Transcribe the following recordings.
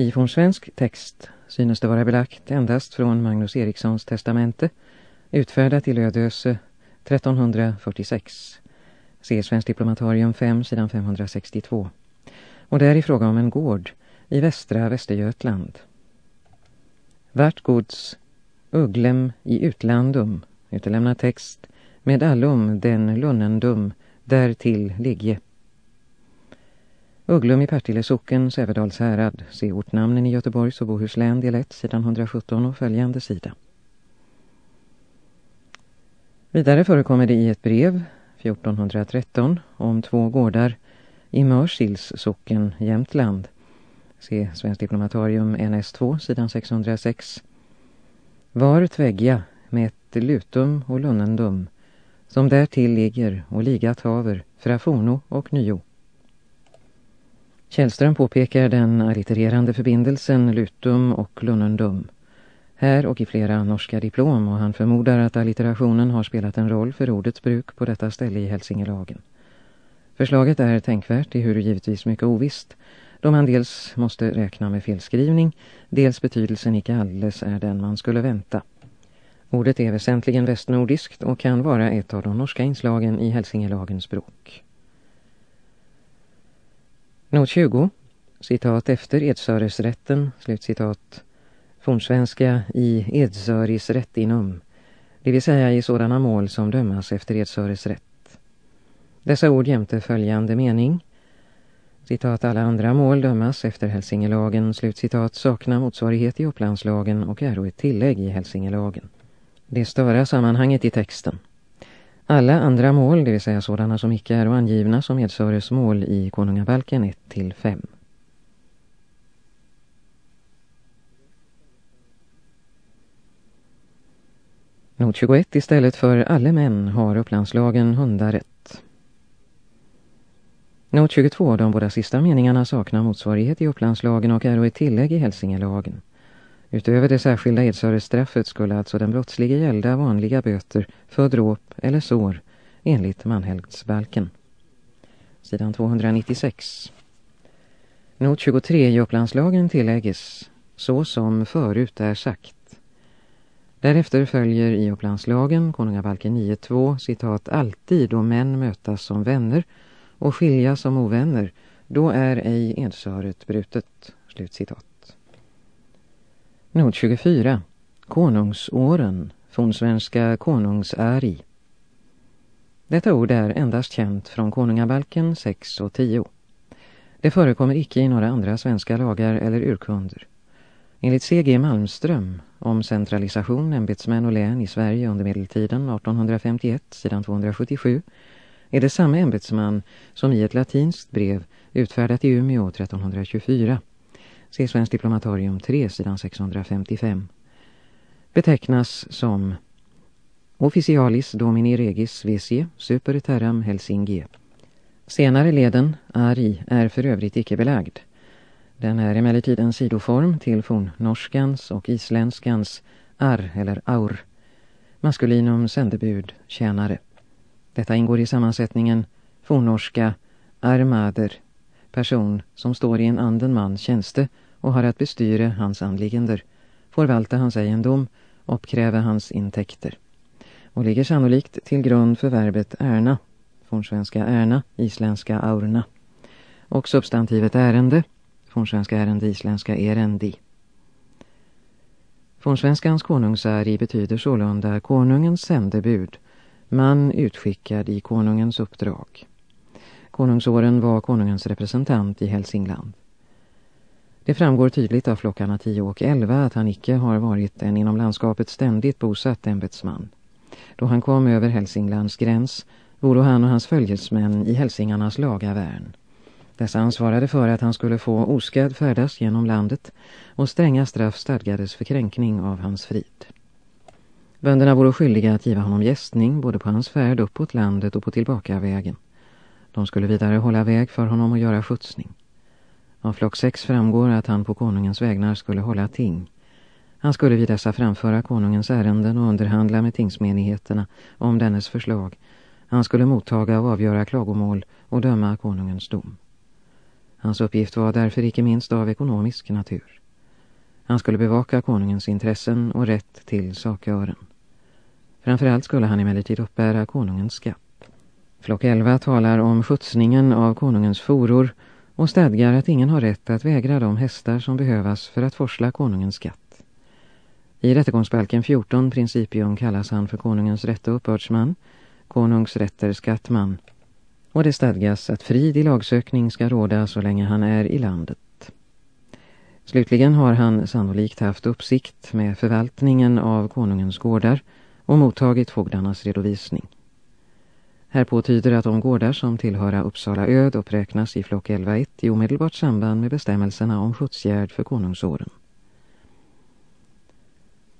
I fornsvensk text synes det vara belagt endast från Magnus Erikssons testamente utfärdat i Lödöse 1346. Se Svensk diplomatarium 5 sidan 562. Och där är fråga om en gård i västra Västergötland. Vart gods Ugglem i utlandum utelämnar text med allum den lunnendum därtill ligge. Ugglum i Partille socken, Sävedals härad, se ortnamnen i Göteborgs och Bohuslän del 1, sidan 117 och följande sida. Vidare förekommer det i ett brev, 1413, om två gårdar i Mörsils socken, Jämtland. Se Svensk diplomatarium NS2, sidan 606. Var tväggja med ett lutum och lunnendum, som därtill ligger och ligat haver, fraforno och nyo. Källström påpekar den allittererande förbindelsen lutum och lunnendum här och i flera norska diplom och han förmodar att allitterationen har spelat en roll för ordets bruk på detta ställe i Hälsingelagen. Förslaget är tänkvärt, hur givetvis mycket ovisst, då man dels måste räkna med felskrivning, dels betydelsen icke alldeles är den man skulle vänta. Ordet är väsentligen västnordiskt och kan vara ett av de norska inslagen i Hälsingelagens språk. Not 20, citat efter Edsöresrätten, slutcitat, fornsvenska i Edsöris rättinum, det vill säga i sådana mål som dömas efter Edsöres rätt. Dessa ord jämte följande mening, citat alla andra mål dömas efter Hälsingelagen, slutcitat saknar motsvarighet i Upplandslagen och är ett tillägg i Hälsingelagen. Det störa sammanhanget i texten. Alla andra mål, det vill säga sådana som icke är angivna som Edsöres mål i Konungabalken 1-5. Not 21 istället för alla män har Upplandslagen hundarätt. Not 22, de båda sista meningarna saknar motsvarighet i Upplandslagen och är ett tillägg i Hälsingelagen. Utöver det särskilda edsöresstraffet skulle alltså den brottslige gälda vanliga böter för dråp eller sår enligt manhelgdsbalken. Sidan 296. Not 23 i Upplandslagen tillägges så som förut är sagt. Därefter följer i Upplandslagen, Konungabalken 9.2, citat alltid då män mötas som vänner och skiljas som ovänner, då är ej edsöret brutet. Slutcitat. Not 24. Konungsåren, fornsvenska konungsäri. Detta ord är endast känt från Konungabalken 6 och 10. Det förekommer icke i några andra svenska lagar eller urkunder. Enligt C.G. Malmström om centralisation, ämbetsmän och län i Sverige under medeltiden 1851, sidan 277, är det samma ämbetsman som i ett latinskt brev utfärdat i Umeå 1324, se Svensk diplomatarium 3, sidan 655, betecknas som Officialis Domini Regis Vesie Super Terram Helsingie. Senare leden, Ari, är för övrigt icke belagd. Den är emellertid en sidoform till fornnorskans och isländskans ar eller aur, maskulinum sändebud, tjänare. Detta ingår i sammansättningen fornnorska armader, person som står i en anden mans tjänste och har att bestyra hans anliggender, förvalta hans egendom, uppkräva hans intäkter. Och ligger sannolikt till grund för verbet ärna, fornsvenska ärna, isländska aurna. Och substantivet ärende, fornsvenska ärende, isländska erendi. Fornsvenskans konungsäri betyder sålunda konungens sändebud, man utskickad i konungens uppdrag. Konungsåren var konungens representant i Hälsingland. Det framgår tydligt av flockarna 10 och 11 att han icke har varit en inom landskapet ständigt bosatt ämbetsman. Då han kom över Hälsinglands gräns vore han och hans följesmän i hälsingarnas lagavärn. Dessa ansvarade för att han skulle få oskadd färdas genom landet och stränga straff stadgades för kränkning av hans frid. Bönderna vore skyldiga att giva honom gästning både på hans färd uppåt landet och på tillbakavägen. De skulle vidare hålla väg för honom och göra skjutsning. Av flock 6 framgår att han på konungens vägnar skulle hålla ting. Han skulle vid dessa framföra konungens ärenden och underhandla med tingsmenigheterna om dennes förslag. Han skulle mottaga och avgöra klagomål och döma konungens dom. Hans uppgift var därför icke minst av ekonomisk natur. Han skulle bevaka konungens intressen och rätt till sakören. Framförallt skulle han emellertid uppbära konungens skatt. Flock 11 talar om skjutsningen av konungens foror och stadgar att ingen har rätt att vägra de hästar som behövas för att forsla konungens skatt. I rättegångsbalken 14 principium kallas han för konungens rätte uppbördsman, konungs rätter skattman och det stadgas att frid i lagsökning ska råda så länge han är i landet. Slutligen har han sannolikt haft uppsikt med förvaltningen av konungens gårdar och mottagit fogdarnas redovisning. Härpå tyder att de gårdar som tillhöra Uppsala öd och räknas i flock 11.1 i omedelbart samband med bestämmelserna om skjutsgärd för konungsåren.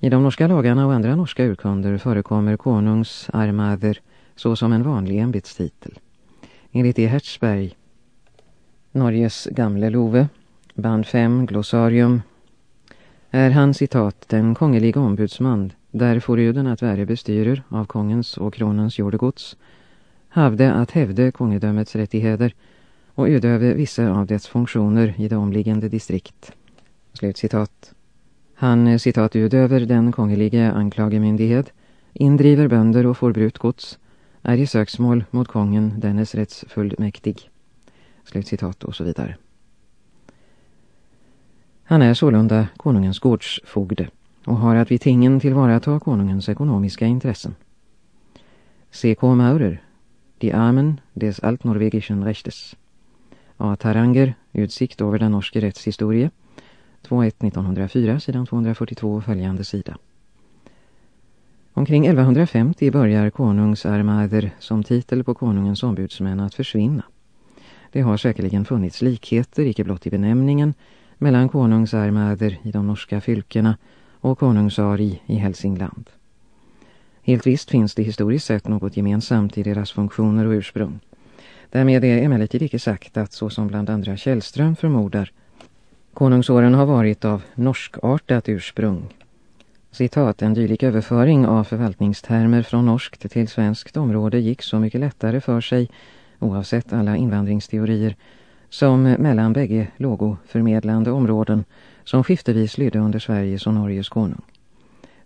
I de norska lagarna och andra norska urkunder förekommer konungsarmader såsom en vanlig ämbetstitel. Enligt E. Hertzberg, Norges gamle love, band 5, glossarium, är han citat den kongeliga ombudsman där foruden att värre bestyrer av kongens och kronens jordegods havde att hävde kongedömets rättigheter och utöva vissa av dess funktioner i det omliggande distrikt. Slut citat. Han eh, citat udöver den kongelige anklagemyndighet, indriver bönder och får brut gods, är i söksmål mot kongen dennes rättsfullmäktig. Slutcitat och så vidare. Han är sålunda konungens gårdsfogde och har att vid tingen tillvarata konungens ekonomiska intressen. C.K. Maurer, Die Armen des Altnorwegischen Rechtes. A. Taranger, Utsikt över den norske rättshistorie. 2.1.1904, sidan 242 följande sida. Omkring 1150 börjar konungsarmader som titel på konungens ombudsmän att försvinna. Det har säkerligen funnits likheter, icke blott i benämningen, mellan konungsarmader i de norska fylkena och konungsari i Hälsingland. Helt visst finns det historiskt sett något gemensamt i deras funktioner och ursprung. Därmed är emellertid icke sagt att så som bland andra Källström förmodar konungsåren har varit av norskartat ursprung Citat, en dylik överföring av förvaltningstermer från norskt till svenskt område gick så mycket lättare för sig, oavsett alla invandringsteorier, som mellan bägge lågoförmedlande områden som skiftevis lydde under Sveriges och Norges konung.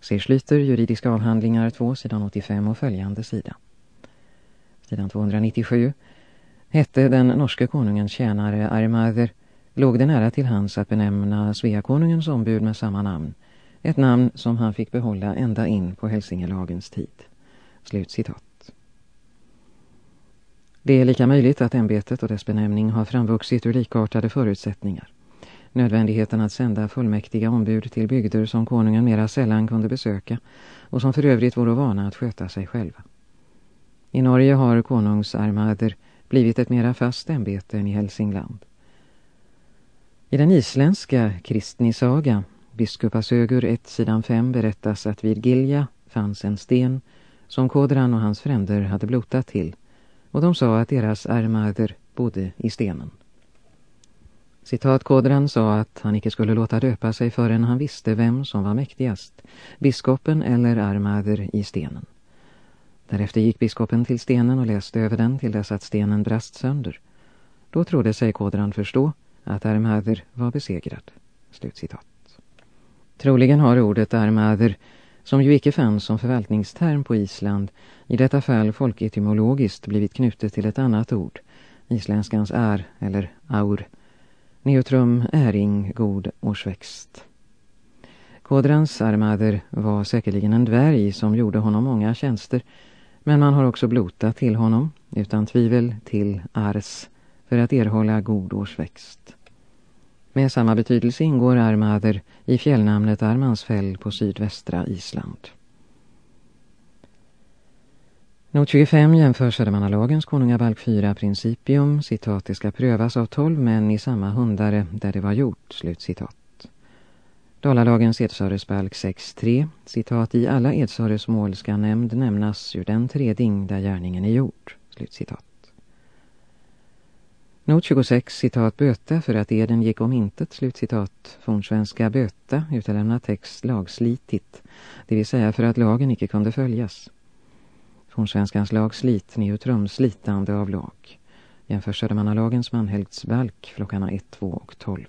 Se Schlyter, juridiska avhandlingar 2, sidan 85 och följande sida. Sidan 297 hette den norske konungens tjänare Armader, låg det nära till hans att benämna Sveakonungens ombud med samma namn, ett namn som han fick behålla ända in på Hälsingelagens tid. Slut citat. Det är lika möjligt att ämbetet och dess benämning har framvuxit ur likartade förutsättningar. Nödvändigheten att sända fullmäktiga ombud till bygder som konungen mera sällan kunde besöka och som för övrigt vore vana att sköta sig själva. I Norge har konungsarmader blivit ett mera fast ämbete än i Hälsingland. I den isländska kristnisaga Biskupasögur 1 sidan 5 berättas att vid Gilja fanns en sten som Kodran och hans fränder hade blotat till och de sa att deras armader bodde i stenen. Citat Kodran sa att han inte skulle låta döpa sig förrän han visste vem som var mäktigast, biskopen eller armader i stenen. Därefter gick biskopen till stenen och läste över den till dess att stenen brast sönder. Då trodde sig Kodran förstå att armader var besegrad. Slutcitat. Troligen har ordet armader, som ju icke fanns som förvaltningsterm på Island, i detta fall folketymologiskt blivit knutet till ett annat ord, isländskans är eller aur, neutrum äring god årsväxt. Kodrans armader var säkerligen en dvärg som gjorde honom många tjänster, men man har också blotat till honom, utan tvivel till ars, för att erhålla god årsväxt. Med samma betydelse ingår Armader i fjällnamnet Armansfäll på sydvästra Island. Not 25 jämför Södermannalagens konungabalk 4 principium, citat, det ska prövas av tolv män i samma hundare där det var gjort, slut citat. Dalalagens Edsöresbalk 6.3, citat, i alla Edsöresmål ska nämnd nämnas ur den treding där gärningen är gjord, slut citat. Not 26, citat böta för att eden gick om intet, Slut citat. fornsvenska böta, utelämna text lagslitigt, det vill säga för att lagen icke kunde följas. Fornsvenskans lagslit, neutrum, slitande av lag. Jämför Södermannalagens manhällsbalk flockarna 1, 2 och 12.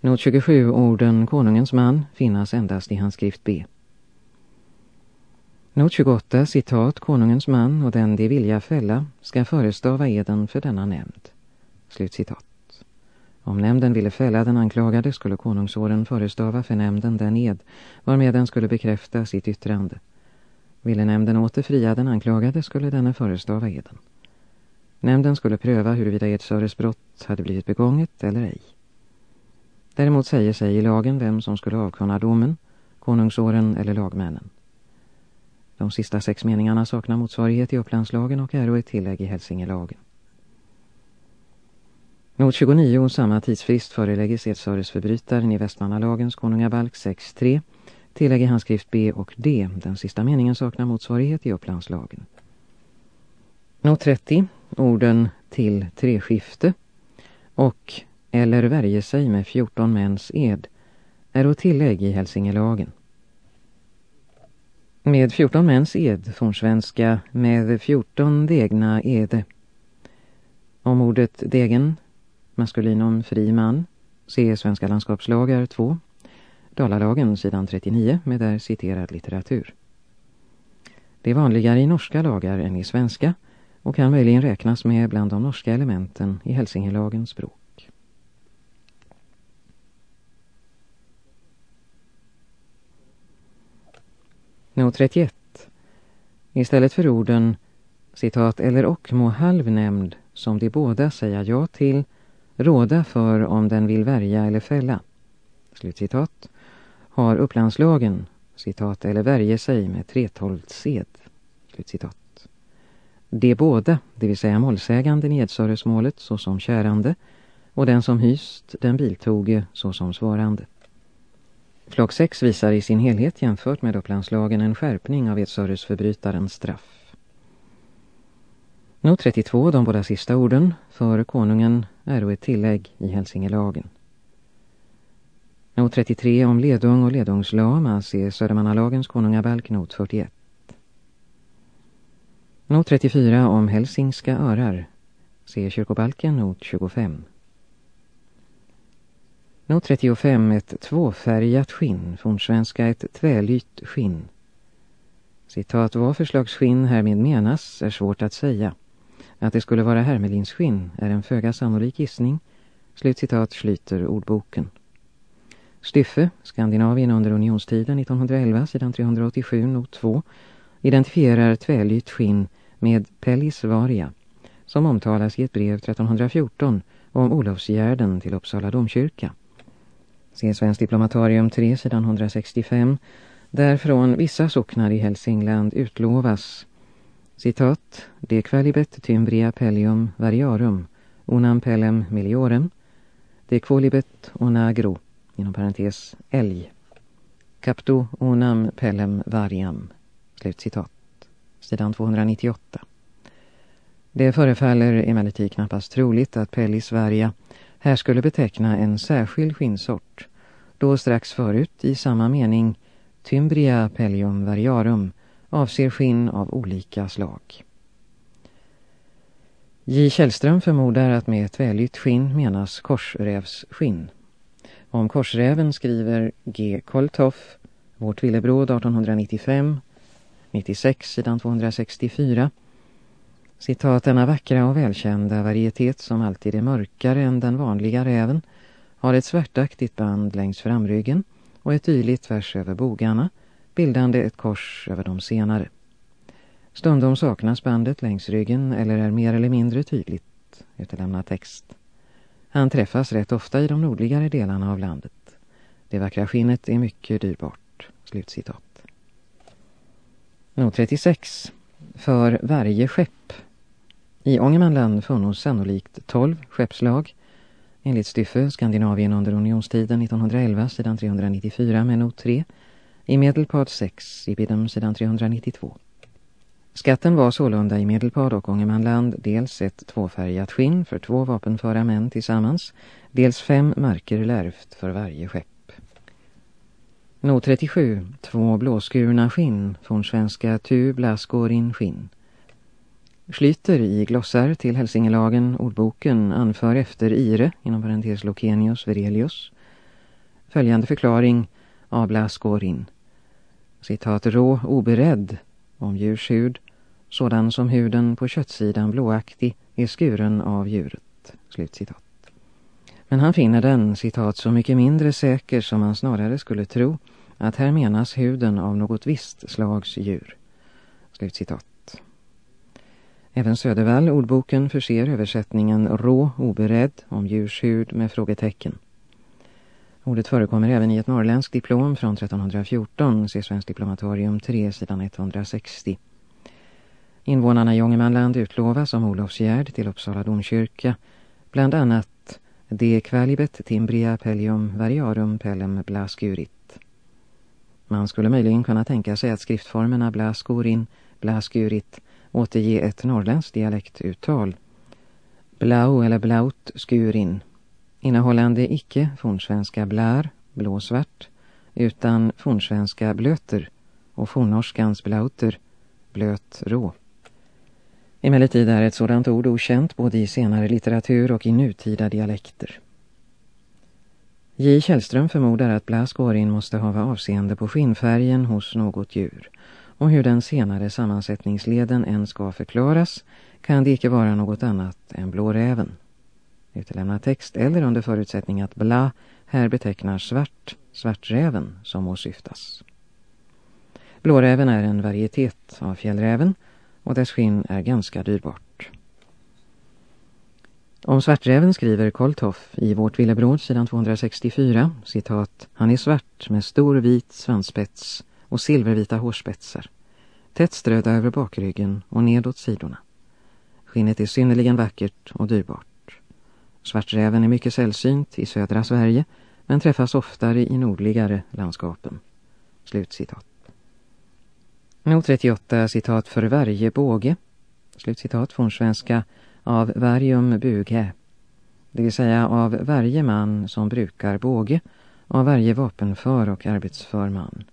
Not 27 orden konungens man finnas endast i hans skrift B. Not 28 citat konungens man och den de vilja fälla ska förestava eden för denna nämnd. Slut citat. Om nämnden ville fälla den anklagade skulle konungsåren förestava för nämnden den ed varmed den skulle bekräfta sitt yttrande. Ville nämnden åter fria den anklagade skulle denne förestava eden. Nämnden skulle pröva huruvida Edsöres brott hade blivit begånget eller ej. Däremot säger sig i lagen vem som skulle avkunna domen, konungsåren eller lagmännen. De sista sex meningarna saknar motsvarighet i Upplandslagen och är ett tillägg i Hälsingelagen. Not 29 samma tidsfrist förelägges Edsöresförbrytaren i Västmannalagens konungabalk 6.3 tillägger han skrift B och D. Den sista meningen saknar motsvarighet i Upplandslagen. Not 30 orden till treskifte och eller värje sig med 14 mäns ed är att tillägg i Hälsingelagen. Med 14 mäns ed, fornsvenska med 14 degna ede. Om ordet degen, maskulinum fri man, se Svenska landskapslagar 2, Dalalagen sidan 39 med där citerad litteratur. Det är vanligare i norska lagar än i svenska och kan möjligen räknas med bland de norska elementen i Hälsingelagens språk. Not 31. Istället för orden citat eller och må halvnämnd som de båda säga ja till råda för om den vill värja eller fälla. Slutcitat. Har upplandslagen citat eller värje sig med tretolvtsed. Slutcitat. De båda, det vill säga målsäganden i Edsöresmålet såsom kärande och den som hyst den biltoge såsom svarande. Flock 6 visar i sin helhet jämfört med Upplandslagen en skärpning av Edsöresförbrytarens straff. Not 32, de båda sista orden, för konungen är ett tillägg i Hälsingelagen. Not 33 om ledung och ledungslama ser Södermannalagens konungabalk not 41. Not 34 om hälsingska örar. Se kyrkobalken not 25. Not 35 ett tvåfärgat skinn, fornsvenska ett tvälytt skinn. Citat, vad för slags skinn härmed menas är svårt att säga. Att det skulle vara hermelinsskinn är en föga sannolik gissning. Slutcitat Schlyter ordboken. Styffe, Skandinavien under unionstiden 1911, sidan 387, not 2, identifierar tvälytt skinn med Pellis Varia, som omtalas i ett brev 1314 om Olofsgärden till Uppsala domkyrka. Se Svensk diplomatarium 3, sidan 165, där från vissa socknar i Hälsingland utlovas citat De qualibet tymbria pellium variarum unam pellem miliorem De qualibet onagro inom parentes älg Capto onam pellem variam Slutcitat sidan 298. Det förefaller emellertid knappast troligt att Pellis Varia här skulle beteckna en särskild skinnsort, då strax förut i samma mening Tymbria pellium variarum avser skinn av olika slag. J. Källström förmodar att med ett vällytt skinn menas korsrävsskinn. Om korsräven skriver G. Koltoff, Vårt villebråd 1895 96, sidan 264. Citat, denna vackra och välkända varietet som alltid är mörkare än den vanliga räven har ett svärtaktigt band längs framryggen och ett tydligt tvärs över bogarna, bildande ett kors över de senare. Stundom saknas bandet längs ryggen eller är mer eller mindre tydligt, utelämna text. Han träffas rätt ofta i de nordligare delarna av landet. Det vackra skinnet är mycket dyrbart. Slutcitat. Not 36. För varje skepp. I Ångermanland funnos sannolikt 12 skeppslag. Enligt Styffe, Skandinavien under unionstiden 1911, sidan 394 med not 3. I Medelpad 6, i Bidem sidan 392. Skatten var sålunda i Medelpad och Ångermanland dels ett tvåfärgat skinn för två vapenföra män tillsammans, dels fem marker lärvt för varje skepp. Not 37. Två blåskurna skinn från svenska tu blaskorin skinn. Schlyter i glossar till Hälsingelagen ordboken anför efter Ire, inom parentes Lokenius Verelius, följande förklaring av Blaskorin. Citat rå oberedd om djurs hud, sådan som huden på köttsidan blåaktig är skuren av djuret. Slutcitat. Men han finner den, citat, så mycket mindre säker som man snarare skulle tro att här menas huden av något visst slags djur. Slutcitat. Även Södervall, ordboken, förser översättningen rå, oberedd, om djurs hud med frågetecken. Ordet förekommer även i ett norrländskt diplom från 1314, se Svensk diplomatorium 3, sidan 160. Invånarna i Ångermanland utlovas som Olofsgärd till Uppsala domkyrka, bland annat de qualibet timbria pellium variarum pellem blascurit. Man skulle möjligen kunna tänka sig att skriftformerna blaskurin, blaskurit återge ett norrländskt dialektuttal. Blau eller blaut skurin, innehållande icke fornsvenska blär, blåsvart, utan fornsvenska blöter och fornnorskans blauter, blöt rå. Emellertid är ett sådant ord okänt både i senare litteratur och i nutida dialekter. J. Källström förmodar att Blaskorin måste ha avseende på skinnfärgen hos något djur och hur den senare sammansättningsleden än ska förklaras kan det icke vara något annat än blåräven. Utelämna text eller under förutsättning att bla här betecknar svart, svarträven som åsyftas. Blåräven är en varietet av fjällräven och dess skinn är ganska dyrbart. Om svarträven skriver Koltoff i Vårt villebråd sidan 264, citat, han är svart med stor vit svansspets och silvervita hårspetsar, tätt ströda över bakryggen och nedåt sidorna. Skinnet är synnerligen vackert och dyrbart. Svarträven är mycket sällsynt i södra Sverige men träffas oftare i nordligare landskapen. Slutcitat. Not 38, citat för varje båge, slutcitat från svenska, av varium buge, det vill säga av varje man som brukar båge, av varje vapenför och arbetsför man.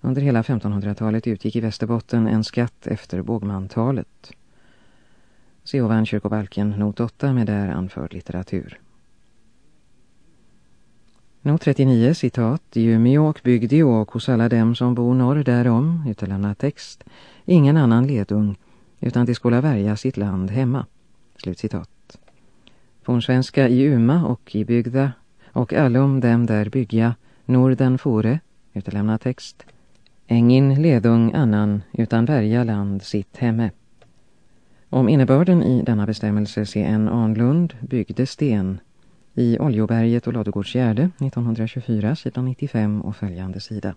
Under hela 1500-talet utgick i Västerbotten en skatt efter bågmantalet. Se ovan kyrkobalken not 8 med där anförd litteratur. Not 39, citat, i Umeå och bygd och hos alla dem som bor norr därom, utelämnad text, ingen annan ledung, utan de skulle värja sitt land hemma. Slut citat. Fornsvenska i Uma och i bygda, och allom dem där bygga, Norden fore, utelämnad text, Engin ledung annan, utan värja land sitt hemme. Om innebörden i denna bestämmelse se en Anlund byggde sten i Oljoberget och Ladugårdsgärde 1924 sidan 95 och följande sida.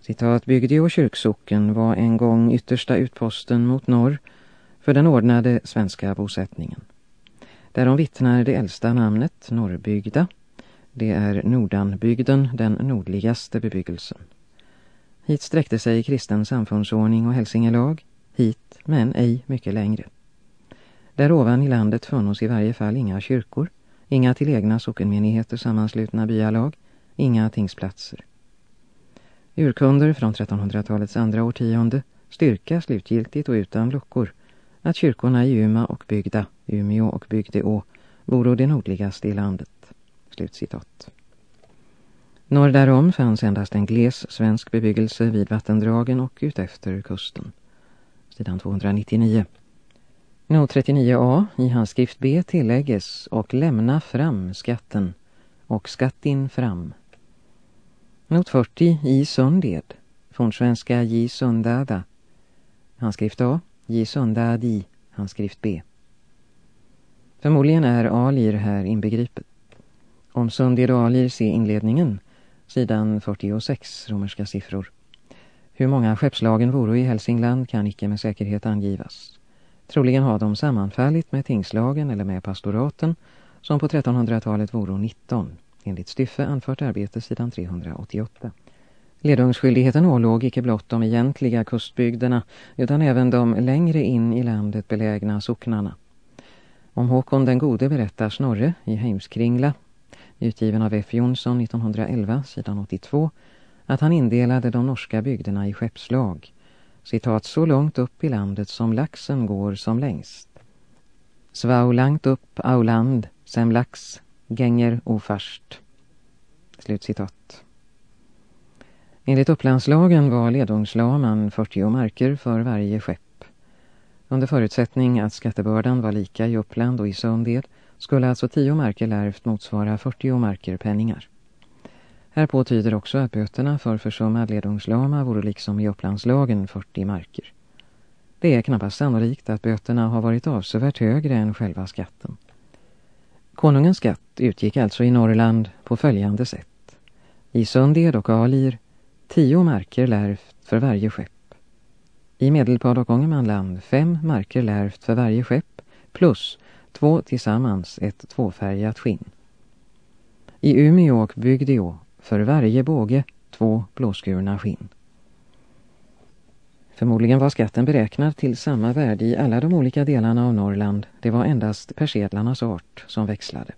Citat Bygde och kyrksocken var en gång yttersta utposten mot norr för den ordnade svenska bosättningen. Därom vittnar det äldsta namnet Norrbygda. Det är Nordanbygden, den nordligaste bebyggelsen. Hit sträckte sig kristen samfundsordning och hälsingelag, hit men ej mycket längre. Där ovan i landet funnits i varje fall inga kyrkor, inga till egna sockenmenigheter sammanslutna byalag, inga tingsplatser. Urkunder från 1300-talets andra årtionde styrka slutgiltigt och utan luckor att kyrkorna i Uma och Bygda, Umeå och Bygdeå, vore det nordligaste i landet. Slutcitat. Norr därom fanns endast en gles svensk bebyggelse vid vattendragen och utefter kusten. Sidan 299. Not 39a i handskrift B tillägges och lämna fram skatten och skattin fram. Not 40 i sunded, fornsvenska J sundada. Handskrift A, J sundadi, handskrift B. Förmodligen är alir här inbegripet. Om sunded och alir se inledningen, sidan 46, romerska siffror. Hur många skeppslagen vore i Hälsingland kan icke med säkerhet angivas. Troligen har de sammanfallit med tingslagen eller med pastoraten som på 1300-talet vore 19, enligt Styffe anfört arbete sidan 388. Ledungsskyldigheten ålåg icke blott de egentliga kustbygderna utan även de längre in i landet belägna socknarna. Om Håkon den gode berättar Snorre i Heimskringla, utgiven av F. Jonsson 1911, sidan 82, att han indelade de norska bygderna i skeppslag citat så långt upp i landet som laxen går som längst. Svau långt upp auland, sem lax, gänger ofärst. Slutcitat. Enligt upplandslagen var ledungslaman 40 marker för varje skepp. Under förutsättning att skattebördan var lika i Uppland och i Sundhed skulle alltså 10 marker lärvt motsvara 40 marker penningar. Härpå tyder också att böterna för försummad ledungslama vore liksom i Upplandslagen 40 marker. Det är knappast sannolikt att böterna har varit avsevärt högre än själva skatten. Konungens skatt utgick alltså i Norrland på följande sätt. I Sunded och Alir tio marker lärvt för varje skepp. I Medelpad och Ångermanland fem marker lärvt för varje skepp plus två tillsammans ett tvåfärgat skinn. I Umeå och Bygdeå för varje båge två blåskurna skinn. Förmodligen var skatten beräknad till samma värde i alla de olika delarna av Norrland. Det var endast persedlarnas art som växlade.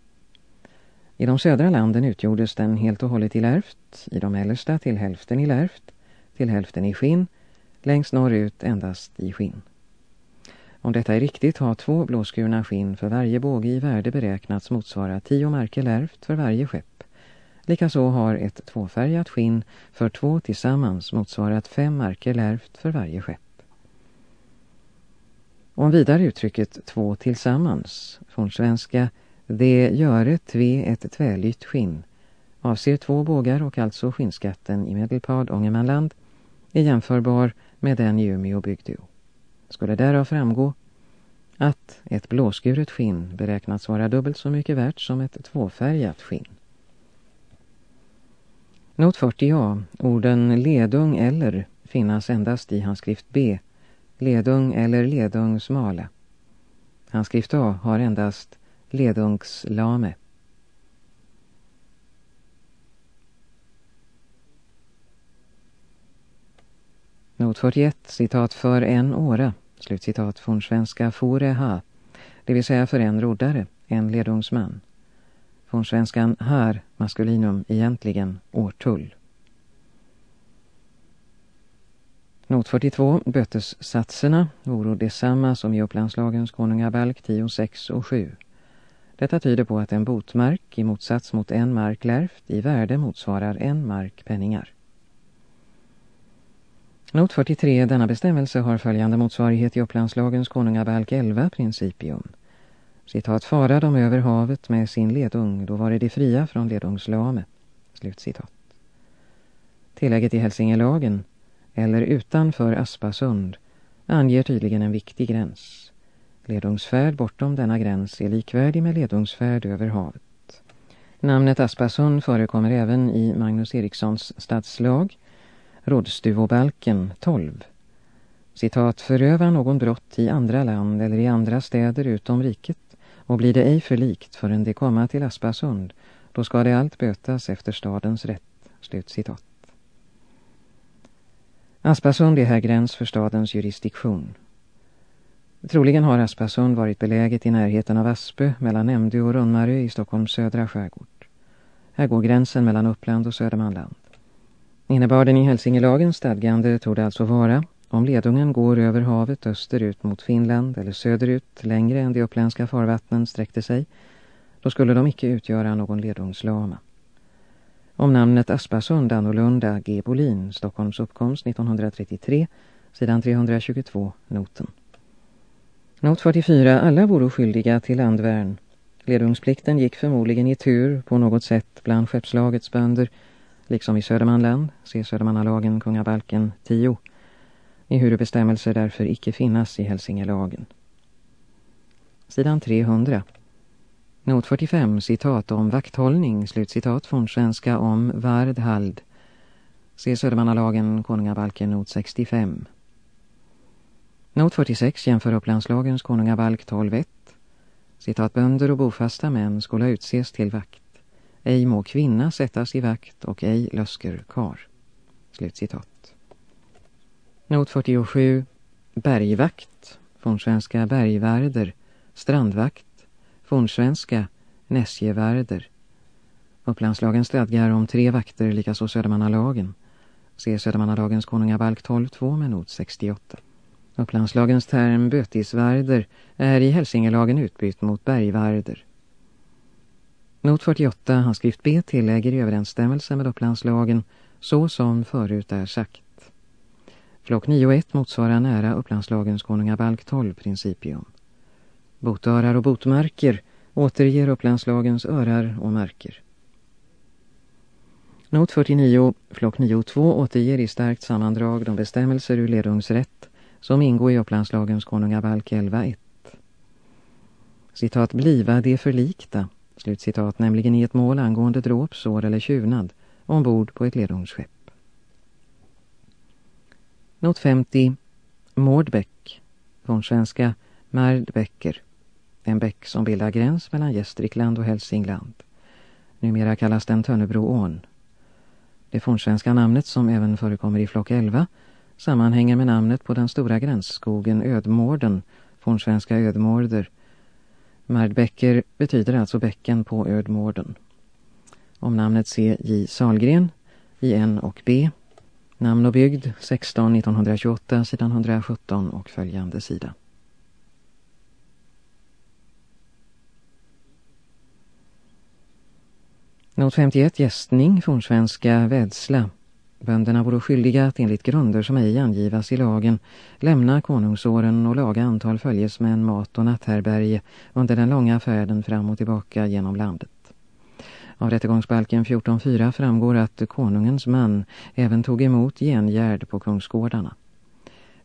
I de södra landen utgjordes den helt och hållet i lärft, i de mellersta till hälften i lärft, till hälften i skinn, längst norrut endast i skinn. Om detta är riktigt har två blåskurna skinn för varje båge i värde beräknats motsvara tio marker lärft för varje skepp. Likaså har ett tvåfärgat skinn för två tillsammans motsvarat fem marker lärvt för varje skepp. Om vidare uttrycket två tillsammans, från svenska det göre tve ett tvälytt skinn, avser två bågar och alltså skinnskatten i Medelpad, Ångermanland, är jämförbar med den i Umeå Bygdeå. Skulle därav framgå att ett blåskuret skinn beräknats vara dubbelt så mycket värt som ett tvåfärgat skinn. Not 40a, orden ledung eller finnas endast i handskrift B, ledung eller ledungsmala. Handskrift A har endast ledungslame. Not 41, citat för en åra, slutcitat från svenska fore ha, det vill säga för en roddare, en ledungsman från svenskan här, maskulinum, egentligen årtull. Not 42, bötessatserna vore detsamma som i Upplandslagens konungabalk 10, 6 och 7. Detta tyder på att en botmark i motsats mot en mark lärft i värde motsvarar en mark penningar. Not 43, denna bestämmelse har följande motsvarighet i Upplandslagens konungabalk 11 principium. Citat, fara de över havet med sin ledung, då var det de fria från ledungslame. Slutcitat. Tillägget i Hälsingelagen, eller utanför Aspasund, anger tydligen en viktig gräns. Ledungsfärd bortom denna gräns är likvärdig med ledungsfärd över havet. Namnet Aspasund förekommer även i Magnus Erikssons stadslag, Rådstuvobalken 12. Citat, föröva någon brott i andra land eller i andra städer utom riket och blir det ej förlikt förrän det komma till Aspasund, då ska det allt bötas efter stadens rätt. Slutcitat. Aspasund är här gräns för stadens jurisdiktion. Troligen har Aspasund varit beläget i närheten av Aspö mellan Emdö och Runmarö i Stockholms södra skärgård. Här går gränsen mellan Uppland och Södermanland. Innebörden i Hälsingelagens stadgande tog det alltså vara om ledungen går över havet österut mot Finland eller söderut längre än de uppländska farvattnen sträckte sig, då skulle de icke utgöra någon ledungslama. Om namnet Aspasund annorlunda G. Bolin, Stockholms uppkomst 1933, sidan 322, noten. Not 44, alla vore skyldiga till landvärn. Ledungsplikten gick förmodligen i tur på något sätt bland skeppslagets bönder, liksom i Södermanland, se Södermannalagen, Kungabalken 10 ehuru bestämmelser därför icke finnas i Hälsingelagen. Sidan 300. Not 45, citat om vakthållning, slutcitat från svenska om vardhald. Se Södermannalagen, Konungabalken, not 65. Not 46 jämför Upplandslagens Konungabalk 12.1. Citat bönder och bofasta män skulle utses till vakt. Ej må kvinna sättas i vakt och ej lösker kar. Slutcitat. Not 47. Bergvakt. Fornsvenska bergvärder. Strandvakt. Fornsvenska näsjevärder. Upplandslagen stadgar om tre vakter, likaså Södermannalagen. Se Södermannalagens konungabalk 12.2 med not 68. Upplandslagens term bötisvarder är i Hälsingelagen utbytt mot bergvarder. Not 48, handskrift B, tillägger i överensstämmelse med Upplandslagen så som förut är sagt. Flock 9.1 motsvarar nära Upplandslagens konungabalk 12 principium. Botörar och botmarker återger Upplandslagens örar och marker. Not 49, flock 9.2 återger i starkt sammandrag de bestämmelser ur ledungsrätt som ingår i Upplandslagens konungabalk 11.1. Citat bliva det förlikta, slutcitat, nämligen i ett mål angående dråp, sår eller tjuvnad ombord på ett ledungsskepp. Not 50. Mårdbäck, från svenska Mardbäcker, en bäck som bildar gräns mellan Gästrikland och Hälsingland. Numera kallas den Tönnebroån. Det fornsvenska namnet som även förekommer i flock 11 sammanhänger med namnet på den stora gränsskogen Ödmården, fornsvenska Ödmårder. Mardbäcker betyder alltså bäcken på Ödmården. Om namnet C. J. Salgren i N och B Namn och bygd 16 1928 sidan 117 och följande sida. Not 51 gästning fornsvenska vädsla. Bönderna vore skyldiga att enligt grunder som ej angivas i lagen lämna konungsåren och laga antal följesmän, mat och natthärberge under den långa färden fram och tillbaka genom landet. Av rättegångsbalken 14.4 framgår att konungens man även tog emot gengärd på kungsgårdarna.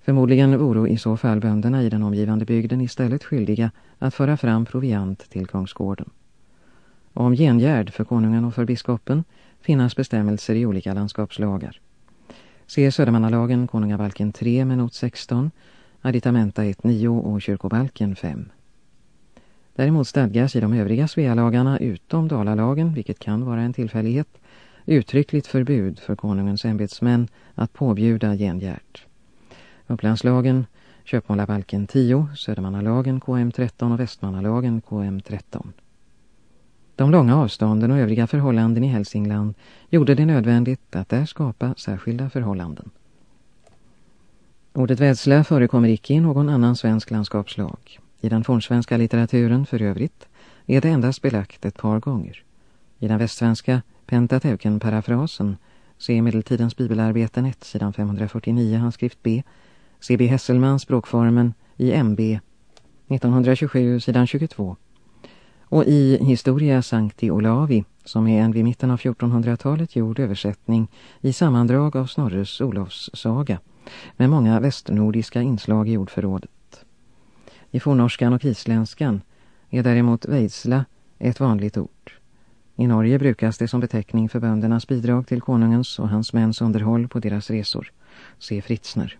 Förmodligen vore i så fall bönderna i den omgivande bygden istället skyldiga att föra fram proviant till kungsgården. Om gengärd för konungen och för biskopen finnas bestämmelser i olika landskapslagar. Se Södermannalagen, konungabalken 3 med not 16, additamenta 1.9 och kyrkobalken 5. Däremot stadgas i de övriga Svealagarna utom Dalalagen, vilket kan vara en tillfällighet, uttryckligt förbud för konungens ämbetsmän att påbjuda gengärt. Upplandslagen, Köpmålabalken 10, Södermannalagen KM 13 och Västmannalagen KM 13. De långa avstånden och övriga förhållanden i Hälsingland gjorde det nödvändigt att där skapa särskilda förhållanden. Ordet vädsla förekommer icke i någon annan svensk landskapslag. I den fornsvenska litteraturen för övrigt är det endast belagt ett par gånger. I den västsvenska Pentateuken-parafrasen, se medeltidens bibelarbeten 1, sidan 549, handskrift B, C.B. Hesselmans språkformen i MB, 1927, sidan 22. Och i Historia Sancti Olavi, som är en vid mitten av 1400-talet gjord översättning i sammandrag av Snorres Olofs saga, med många västnordiska inslag i ordförrådet. I fornorskan och isländskan är däremot vejsla ett vanligt ord. I Norge brukas det som beteckning för böndernas bidrag till konungens och hans mäns underhåll på deras resor. Se Fritzner.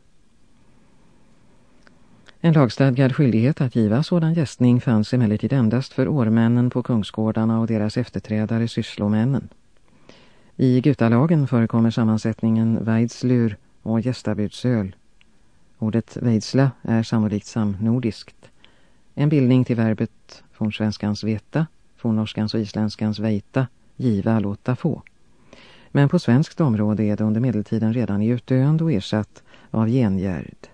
En lagstadgad skyldighet att giva sådan gästning fanns emellertid endast för årmännen på kungsgårdarna och deras efterträdare sysslomännen. I Gutalagen förekommer sammansättningen Weidslur och gästabudsöl. Ordet vejdsla är sannolikt samnordiskt. En bildning till verbet från svenskans veta, från norskans och isländskans vejta, giva, låta få. Men på svenskt område är det under medeltiden redan i utdöende och ersatt av gengärd.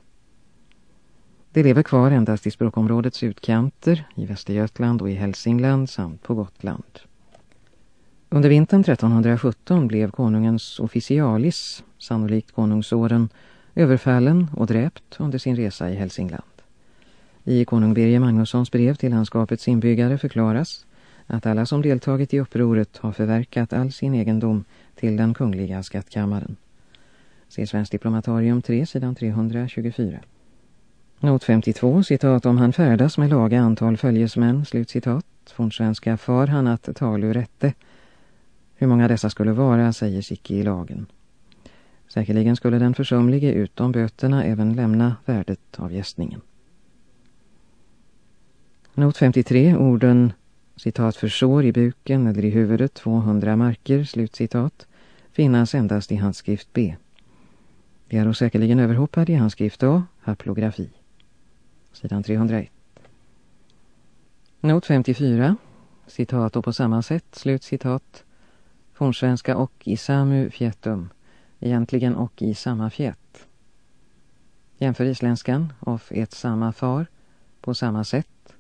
Det lever kvar endast i språkområdets utkanter, i Västergötland och i Hälsingland samt på Gotland. Under vintern 1317 blev konungens officialis, sannolikt konungsåren, överfallen och dräpt under sin resa i Hälsingland. I konung Birger Magnussons brev till landskapets inbyggare förklaras att alla som deltagit i upproret har förverkat all sin egendom till den kungliga skattkammaren. Se Svensk Diplomatarium 3, sidan 324. Not 52, citat om han färdas med laga antal följesmän, slutcitat. Från svenska far han att talu rätte. Hur många dessa skulle vara säger Sicke i lagen. Säkerligen skulle den försumlige utom böterna även lämna värdet av gästningen. Not 53, orden citat försår i buken eller i huvudet 200 marker, slutcitat, finnas endast i handskrift B. Det är då säkerligen överhoppad i handskrift A, haplografi. Sidan 301. Not 54, citat och på samma sätt, slutcitat, fornsvenska och i samu fjättum, egentligen och i samma fjätt. Jämför isländskan, of ett samma far, på samma sätt,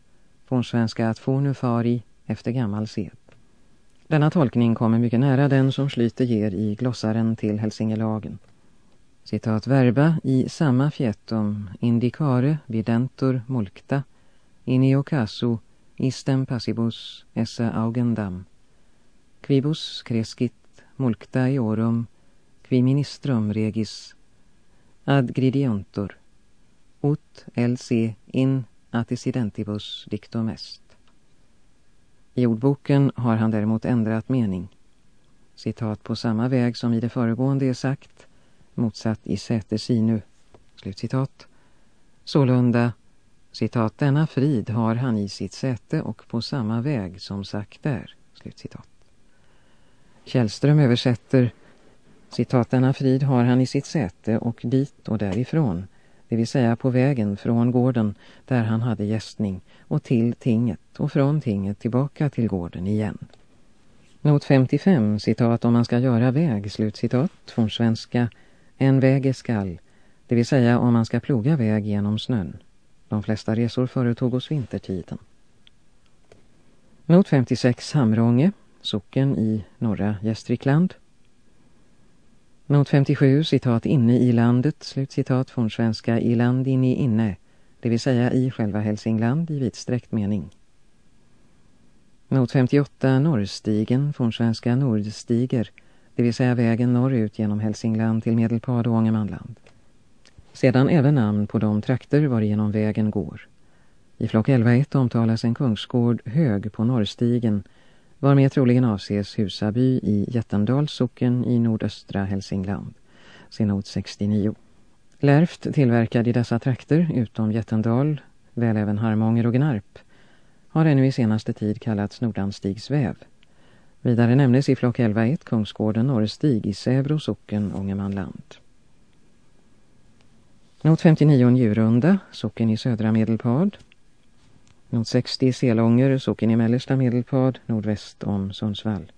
fornsvenska att få nu far i, efter gammal sed. Denna tolkning kommer mycket nära den som Schlyter ger i glossaren till Helsingelagen. Citat verba i samma fjättum indicare videntur mulcta in casu istem passibus esse augendam quibus crescit mulcta iorum qui ministrum regis ad gridiuntur ut lc in antecedentibus dictum est. I ordboken har han däremot ändrat mening. Citat på samma väg som i det föregående är sagt, motsatt i säte sinu. Slutcitat. Sålunda, citat, denna frid har han i sitt säte och på samma väg som sagt där. Slutcitat. Källström översätter, citat, denna frid har han i sitt säte och dit och därifrån det vill säga på vägen från gården där han hade gästning och till tinget och från tinget tillbaka till gården igen. Not 55, citat om man ska göra väg, slutcitat, från svenska, en väg är skall, det vill säga om man ska ploga väg genom snön. De flesta resor företog oss vintertiden. Not 56, Hamrånge, socken i norra Gästrikland. Not 57, citat inne i landet, slutcitat från svenska i land in i inne, det vill säga i själva Hälsingland i vidsträckt mening. Not 58, Norrstigen från svenska Nordstiger, det vill säga vägen norrut genom Hälsingland till Medelpad och Ångermanland. Sedan även namn på de trakter var genom vägen går. I flock 11.1 omtalas en kungsgård hög på Norrstigen varmed troligen avses Husaby i Jättendals socken i nordöstra Hälsingland, senot 69. Lärft tillverkad i dessa trakter, utom Jättendal, väl även Harmånger och Gnarp, har ännu i senaste tid kallats Nordanstigsväv. Vidare nämnes i flock 11.1 Kungsgården Norrstig i Sävro socken Ångermanland. Not 59 Njurunda, socken i södra Medelpad, Not 60 Selånger, socken i mellersta Medelpad, nordväst om Sundsvall.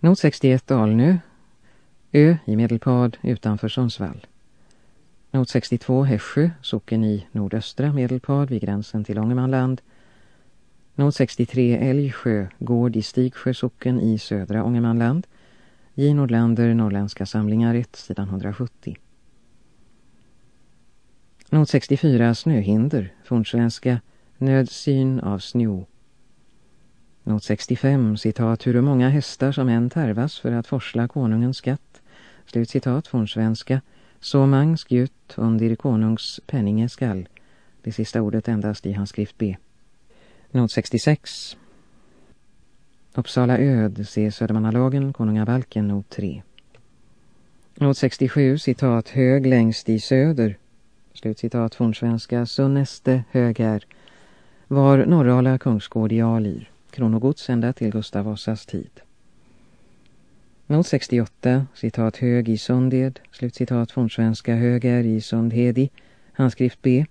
Not 61 Alnö, Ö i Medelpad utanför Sundsvall. Not 62 Hässjö, socken i nordöstra Medelpad vid gränsen till Ångermanland. Not 63 Älgsjö, gård i Stigsjö socken i södra Ångermanland. J. Nordlander, Norrländska samlingar 1, sidan 170. Not 64, Snöhinder, fornsvenska, nödsyn av snö. Not 65, citat, hur många hästar som än tarvas för att forsla konungens skatt. Slut citat, fornsvenska, så mang skjut under konungs penninge skall. Det sista ordet endast i hans skrift B. Not 66, Uppsala öd, se Södermannalagen, Konungabalken, not 3. Not 67, citat, hög längst i söder, slutcitat från svenska, hög här. var Norrala kungsgård i Alir, kronogods ända till Gustav Vasas tid. Not 68, citat hög i Sunded, slutcitat från svenska höger i Sundhedi, handskrift B,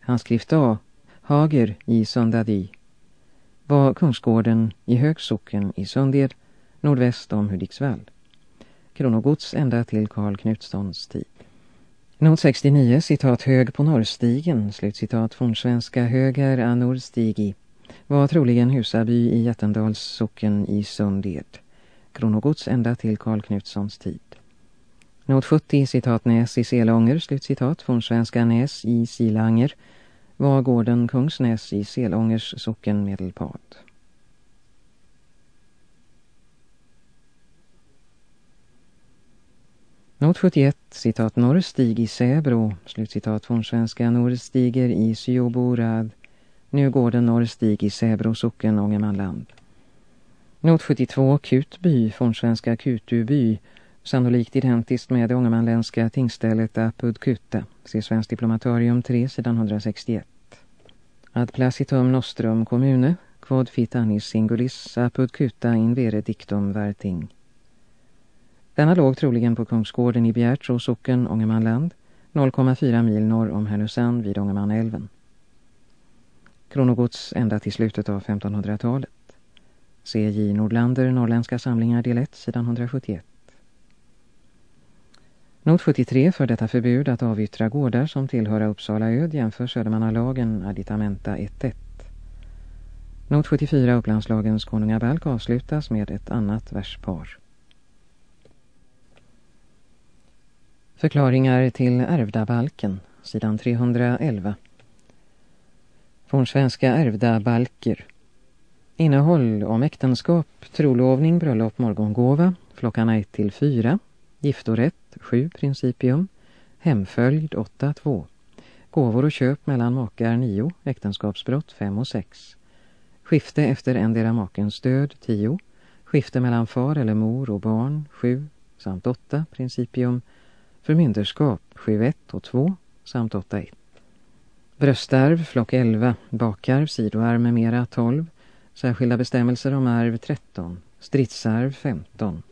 handskrift A, Hager i Sundadi, var Kungsgården i Högsocken i Sunded, nordväst om Hudiksvall. Kronogods ända till Karl Knutssons tid. Not 69, citat hög på Norrstigen, slutcitat från svenska höger anor stigi, var troligen Husaby i Jättendals socken i Sunded. Kronogods ända till Karl Knutssons tid. Not 70, citat Näs i Selånger, slutcitat från svenska Näs i Silanger, var gården Kungsnäs i Selångers socken Medelpad. Not 71, citat Norrstig i Säbro, slutcitat från svenska Norrstiger i Syoborad, nu gården Norrstig i Säbro socken Ångermanland. Not 72, Kutby, från svenska Kutuby, sannolikt identiskt med det ångermanländska tingstället Apudkutta, se Svensk diplomatorium 3, sidan 161. Ad placitum nostrum commune, quod fit annis singulis apud cuta in vere dictum verting. Denna låg troligen på Kungsgården i Bjärtrå socken Ångermanland, 0,4 mil norr om Härnösand vid Ångermanälven. Kronogods ända till slutet av 1500-talet. C.J. Nordlander, Norrländska samlingar del 1, sidan 171. Not 73 för detta förbud att avyttra gårdar som tillhör Uppsala öd jämför Södermannalagen additamenta 1.1. Not 74 Upplandslagens konungabalk avslutas med ett annat verspar. Förklaringar till ärvda balken, sidan 311. Från svenska ärvda balker. Innehåll om äktenskap, trolovning, bröllop, morgongåva, flockarna 1 till 4, giftorätt 7 principium, hemföljd 8-2, gåvor och köp mellan makar 9, äktenskapsbrott 5 och 6, skifte efter endera makens död 10, skifte mellan far eller mor och barn 7 samt 8 principium, förmynderskap 7-1 och 2 samt 8-1. Bröstarv, flock 11, bakarv, sidoarv med mera 12, särskilda bestämmelser om arv 13, stridsarv 15,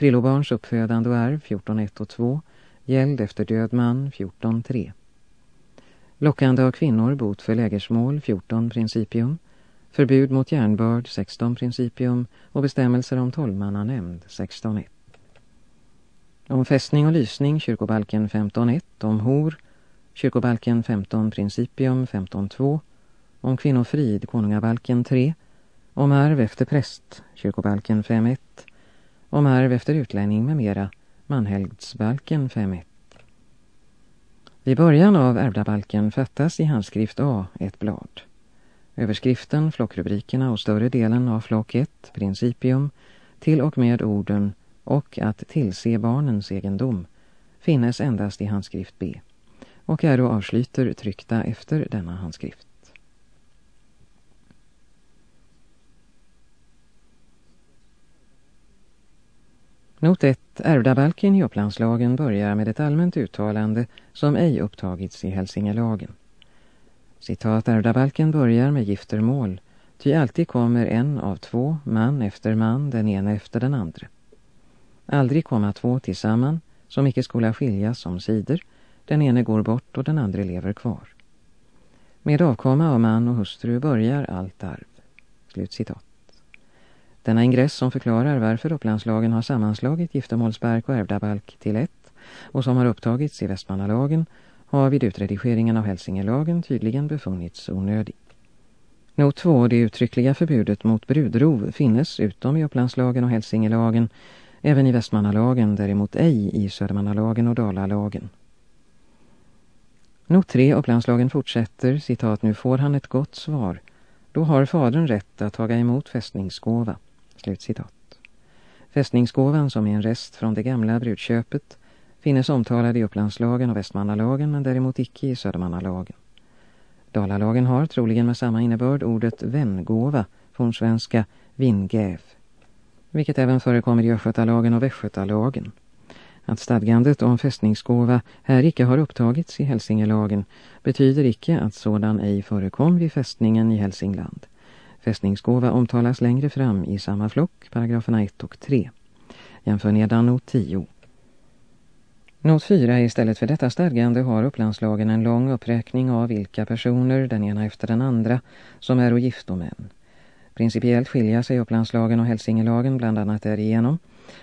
Frillobarns uppfödande och arv 14.1 och 2. Gäld efter död man 14.3. Lockande av kvinnor bot för lägersmål 14 principium. Förbud mot järnbörd 16 principium och bestämmelser om tolvmannanämnd 16.1. Om fästning och lysning kyrkobalken 15.1. Om hor kyrkobalken 15 principium 15.2. Om kvinnofrid konungabalken 3. Om arv efter präst kyrkobalken 5.1 om arv efter utlänning med mera, manhelgdsbalken 5.1. Vid början av ärvdabalken fattas i handskrift A ett blad. Överskriften, flockrubrikerna och större delen av flock 1, principium, till och med orden och att tillse barnens egendom finnes endast i handskrift B och är då avsluter tryckta efter denna handskrift. Not 1. Ärvdabalken i upplandslagen börjar med ett allmänt uttalande som ej upptagits i Hälsingelagen. Citat Ärvdabalken börjar med giftermål, ty alltid kommer en av två, man efter man, den ena efter den andra. Aldrig komma två tillsammans, som icke skola skiljas som sidor, den ene går bort och den andra lever kvar. Med avkomma av man och hustru börjar allt arv. Slut citat. Denna ingress som förklarar varför Upplandslagen har sammanslagit giftermålsbalk och ärvdabalk till ett och som har upptagits i Västmanalagen har vid utredigeringen av Hälsingelagen tydligen befunnits onödig. Not 2, det uttryckliga förbudet mot brudrov finnes utom i Upplandslagen och Hälsingelagen, även i Västmanalagen, däremot ej i Södermannalagen och Dalalagen. Not 3, Upplandslagen fortsätter, citat, nu får han ett gott svar. Då har fadern rätt att taga emot fästningsgåva. Slutcitat. Fästningsgåvan som är en rest från det gamla brudköpet finnes omtalad i Upplandslagen och Västmannalagen men däremot icke i Södermannalagen. Dalalagen har troligen med samma innebörd ordet vängåva från svenska vingäv, vilket även förekommer i Östgötalagen och Västgötalagen. Att stadgandet om fästningsgåva här icke har upptagits i Hälsingelagen betyder icke att sådan ej förekom vid fästningen i Hälsingland. Fästningsgåva omtalas längre fram i samma flock, paragraferna 1 och 3. Jämför nedan not 10. Not 4 istället för detta stadgande har upplandslagen en lång uppräkning av vilka personer, den ena efter den andra, som är och giftomän. Principiellt skiljer sig upplandslagen och hälsingelagen bland annat därigenom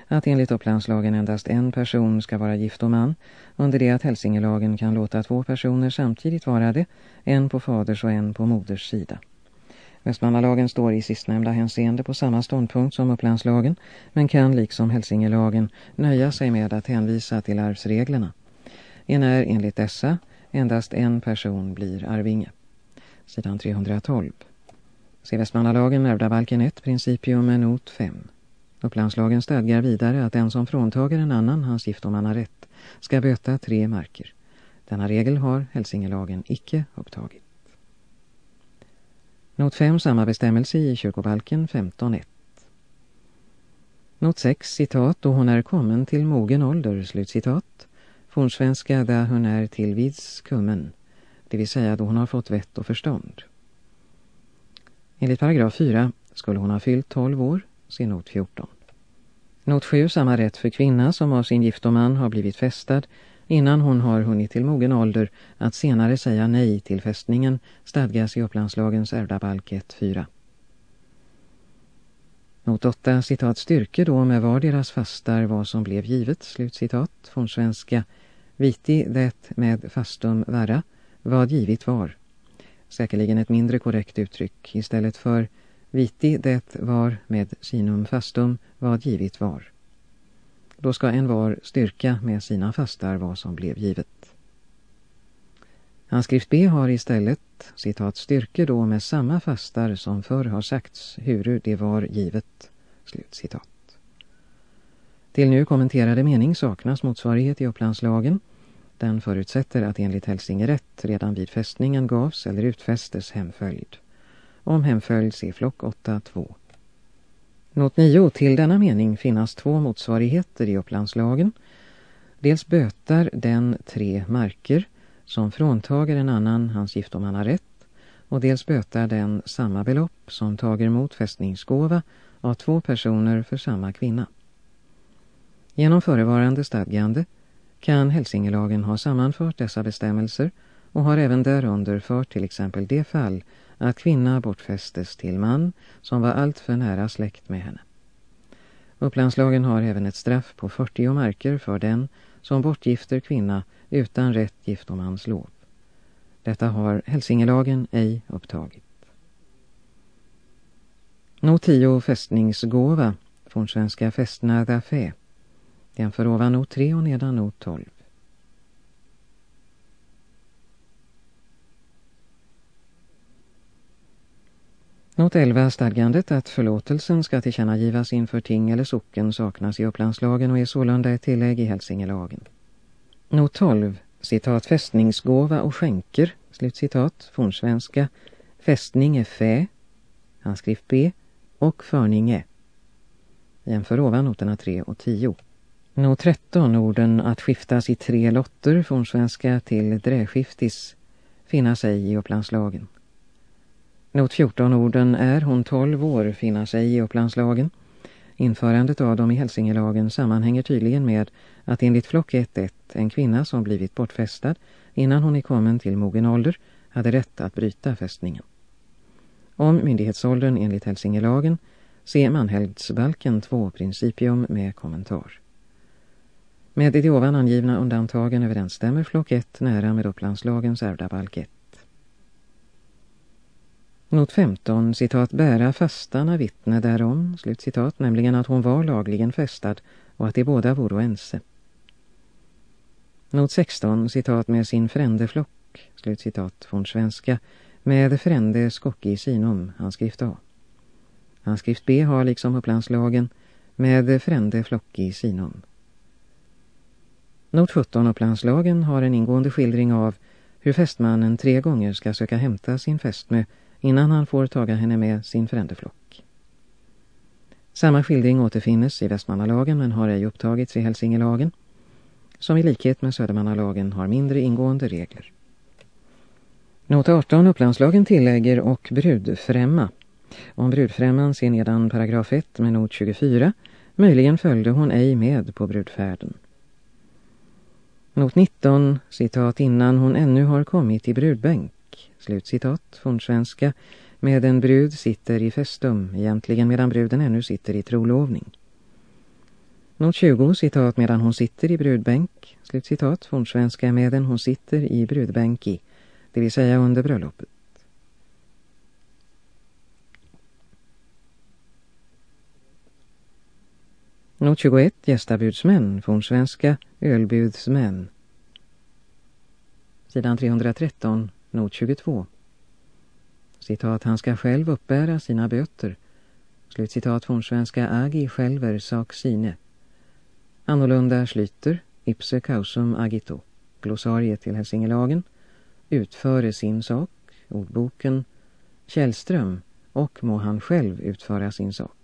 att enligt upplandslagen endast en person ska vara giftoman, under det att hälsingelagen kan låta två personer samtidigt vara det, en på faders och en på moders sida. Västmannalagen står i sistnämnda hänseende på samma ståndpunkt som Upplandslagen men kan liksom Hälsingelagen nöja sig med att hänvisa till arvsreglerna. En är enligt dessa endast en person blir arvinge. Sidan 312. Se Västmannalagen ärvdabalken 1 principium en not 5. Upplandslagen stadgar vidare att den som fråntager en annan hans giftomannarätt ska böta tre marker. Denna regel har Hälsingelagen icke upptagit. Not 5 samma bestämmelse i kyrkobalken 15.1. Not 6 citat då hon är kommen till mogen ålder slutcitat. Fornsvenska där hon är till vids kummen, det vill säga då hon har fått vett och förstånd. Enligt paragraf 4 skulle hon ha fyllt 12 år, se not 14. Not 7 samma rätt för kvinna som av sin giftoman har blivit fästad innan hon har hunnit till mogen ålder att senare säga nej till fästningen stadgas i Upplandslagens ärvdabalk 1.4. Not 8, citat, styrke då med var deras fastar vad som blev givet, slutcitat, från svenska, viti det med fastum vara, vad givet var. Säkerligen ett mindre korrekt uttryck istället för viti det var med sinum fastum, vad givet var. Då ska en var styrka med sina fastar vad som blev givet. Handskrift B har istället, citat, styrke då med samma fastar som förr har sagts, huru det var givet, slut citat. Till nu kommenterade mening saknas motsvarighet i upplandslagen. Den förutsätter att enligt Hälsingerätt redan vid fästningen gavs eller utfästes hemföljd. Om hemföljd se flock 8.2. Not 9 till denna mening finnas två motsvarigheter i upplandslagen. Dels bötar den tre marker som fråntager en annan hans giftomannarätt och dels bötar den samma belopp som tager mot fästningsgåva av två personer för samma kvinna. Genom förevarande stadgande kan Hälsingelagen ha sammanfört dessa bestämmelser och har även därunder fört till exempel det fall att kvinna bortfästes till man som var allt för nära släkt med henne. Upplandslagen har även ett straff på 40 marker för den som bortgifter kvinna utan rätt giftomans lov. Detta har Hälsingelagen ej upptagit. Notio 10 fästningsgåva från svenska fästna den Jämför ovan not 3 och nedan not 12. Not 11 stadgandet att förlåtelsen ska tillkännagivas inför ting eller socken saknas i upplandslagen och är sålunda ett tillägg i Hälsingelagen. Not 12, citat fästningsgåva och skänker, slutcitat, fornsvenska, fästning är fä, handskrift B, och förninge. Jämför ovan noterna 3 och 10. Not 13, orden att skiftas i tre lotter, fornsvenska till dräskiftis, finna sig i upplandslagen. Not 14 orden är hon 12 år finna sig i upplandslagen. Införandet av dem i Hälsingelagen sammanhänger tydligen med att enligt flock 1.1 en kvinna som blivit bortfästad innan hon är kommen till mogen ålder hade rätt att bryta fästningen. Om myndighetsåldern enligt Hälsingelagen ser Manhälsbalken 2 principium med kommentar. Med de ovan angivna undantagen överensstämmer flock 1 nära med Upplandslagens ärvda balk 1. Not 15, citat, bära fastarna vittne därom, slut citat, nämligen att hon var lagligen fästad och att de båda vore ense. Not 16, citat, med sin frändeflock, slut citat, från svenska, med frände skocki i sinom, handskrift A. Handskrift B har liksom upplandslagen med frände flocki i sinom. Not 17 upplandslagen har en ingående skildring av hur fästmannen tre gånger ska söka hämta sin fästmö innan han får taga henne med sin fränderflock. Samma skildring återfinnes i Västmannalagen men har ej upptagits i Hälsingelagen, som i likhet med Södermannalagen har mindre ingående regler. Not 18 Upplandslagen tillägger och brudfrämma. Om brudfrämman ser nedan paragraf 1 med not 24, möjligen följde hon ej med på brudfärden. Not 19, citat, innan hon ännu har kommit i brudbänk slutcitat, från svenska, med en brud sitter i festum, egentligen medan bruden ännu sitter i trolovning. Not 20, citat, medan hon sitter i brudbänk, slutcitat, från svenska, medan hon sitter i brudbänki, det vill säga under bröllopet. Not 21, gästabudsmän, från svenska, ölbudsmän. Sidan 313, Not 22. Citat, han ska själv uppbära sina böter. Slutcitat från svenska agi själver sak sine. Annorlunda slyter, ipse causum agito. Glossariet till Helsingelagen. Utföre sin sak, ordboken. Källström och må han själv utföra sin sak.